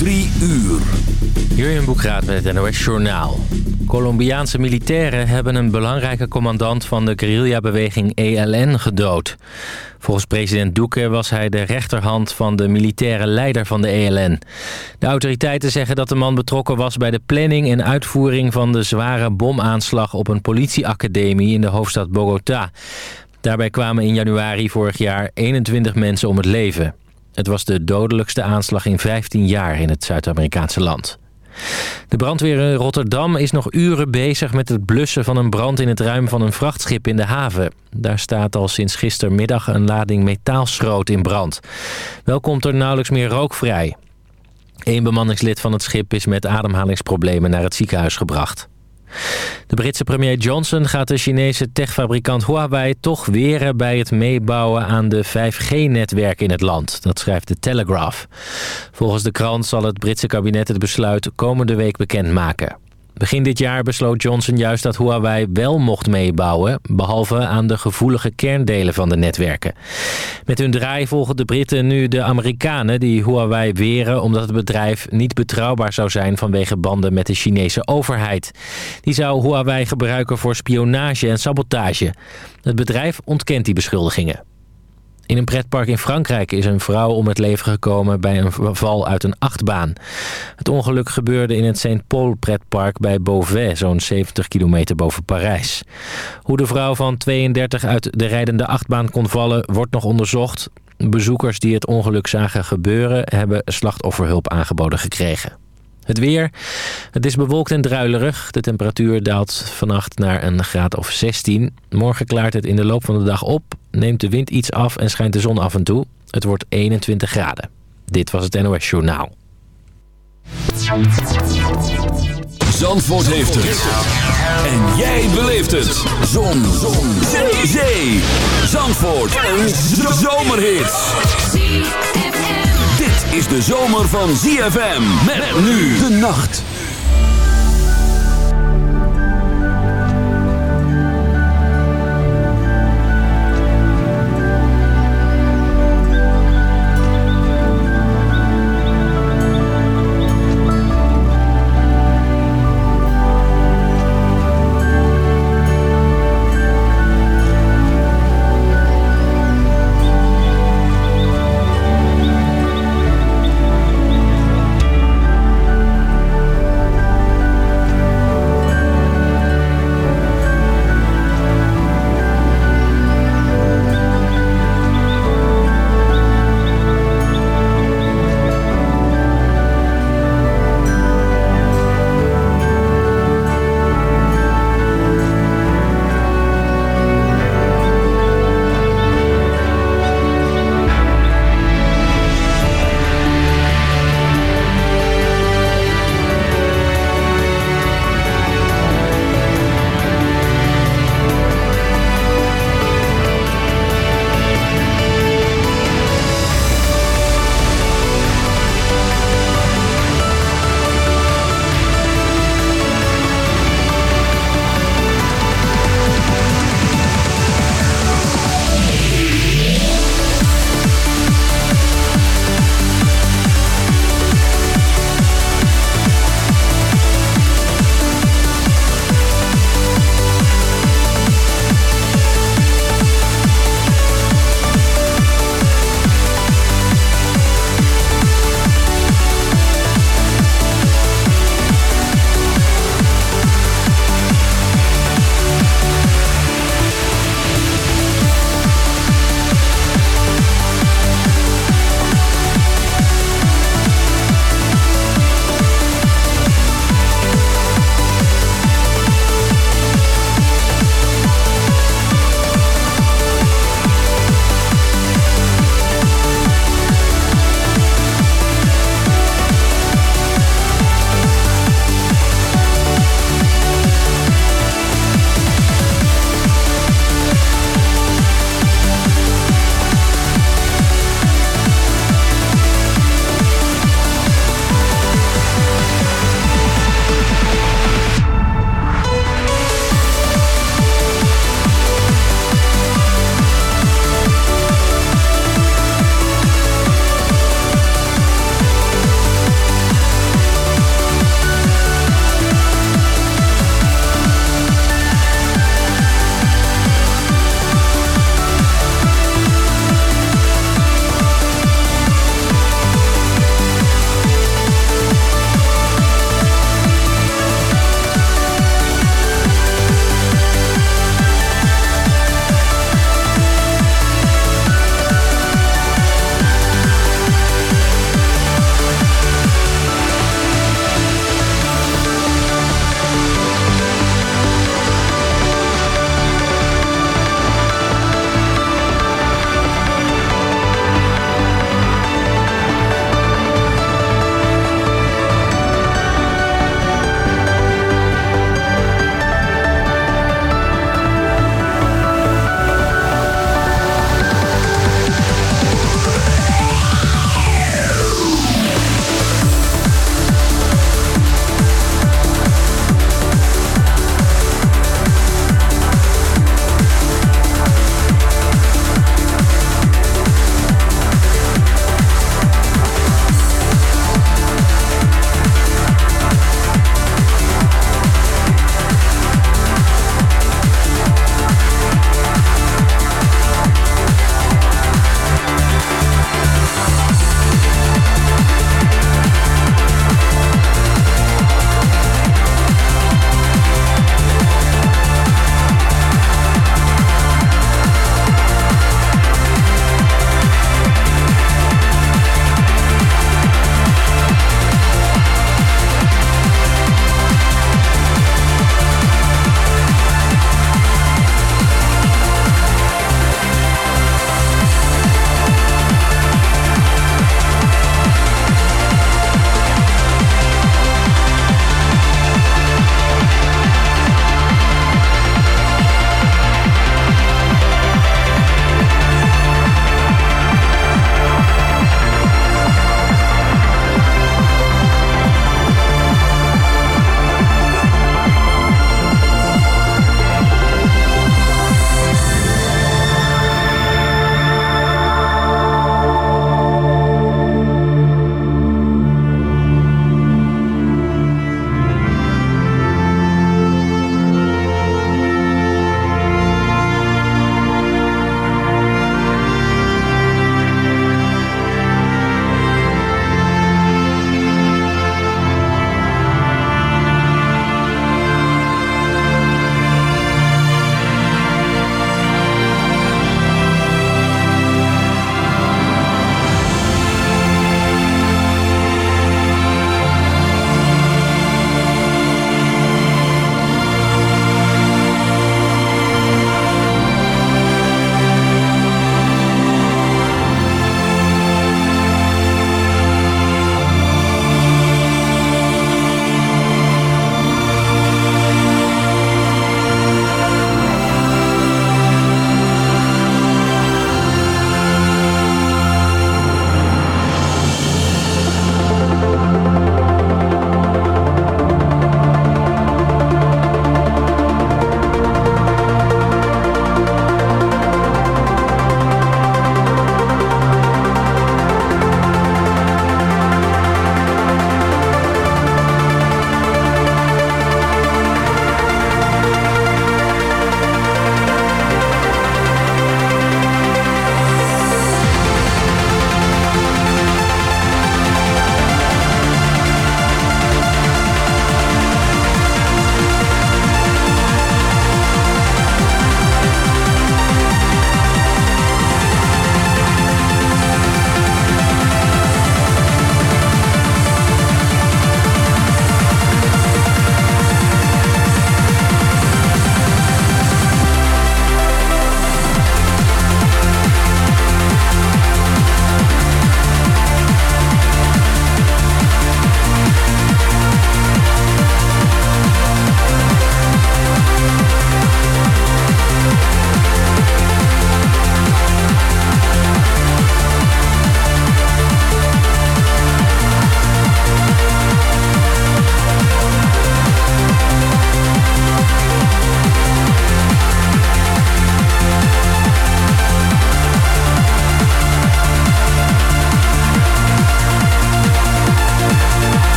Drie uur. Jurjen Boekraat met het NOS Journaal. Colombiaanse militairen hebben een belangrijke commandant van de guerrillabeweging ELN gedood. Volgens president Duque was hij de rechterhand van de militaire leider van de ELN. De autoriteiten zeggen dat de man betrokken was bij de planning en uitvoering van de zware bomaanslag op een politieacademie in de hoofdstad Bogota. Daarbij kwamen in januari vorig jaar 21 mensen om het leven. Het was de dodelijkste aanslag in 15 jaar in het Zuid-Amerikaanse land. De brandweer in Rotterdam is nog uren bezig met het blussen van een brand in het ruim van een vrachtschip in de haven. Daar staat al sinds gistermiddag een lading metaalschroot in brand. Wel komt er nauwelijks meer rook vrij. Eén bemanningslid van het schip is met ademhalingsproblemen naar het ziekenhuis gebracht. De Britse premier Johnson gaat de Chinese techfabrikant Huawei toch weren bij het meebouwen aan de 5G-netwerken in het land. Dat schrijft de Telegraph. Volgens de krant zal het Britse kabinet het besluit komende week bekendmaken. Begin dit jaar besloot Johnson juist dat Huawei wel mocht meebouwen... behalve aan de gevoelige kerndelen van de netwerken. Met hun draai volgen de Britten nu de Amerikanen die Huawei weren... omdat het bedrijf niet betrouwbaar zou zijn vanwege banden met de Chinese overheid. Die zou Huawei gebruiken voor spionage en sabotage. Het bedrijf ontkent die beschuldigingen. In een pretpark in Frankrijk is een vrouw om het leven gekomen bij een val uit een achtbaan. Het ongeluk gebeurde in het St. Paul pretpark bij Beauvais, zo'n 70 kilometer boven Parijs. Hoe de vrouw van 32 uit de rijdende achtbaan kon vallen wordt nog onderzocht. Bezoekers die het ongeluk zagen gebeuren hebben slachtofferhulp aangeboden gekregen. Het weer. Het is bewolkt en druilerig. De temperatuur daalt vannacht naar een graad of 16. Morgen klaart het in de loop van de dag op. Neemt de wind iets af en schijnt de zon af en toe. Het wordt 21 graden. Dit was het NOS Journaal. Zandvoort heeft het. En jij beleeft het. Zon. Zon. Zee. Zee. Zandvoort. Een zomerhit. Dit is de zomer van ZFM. Met nu de nacht.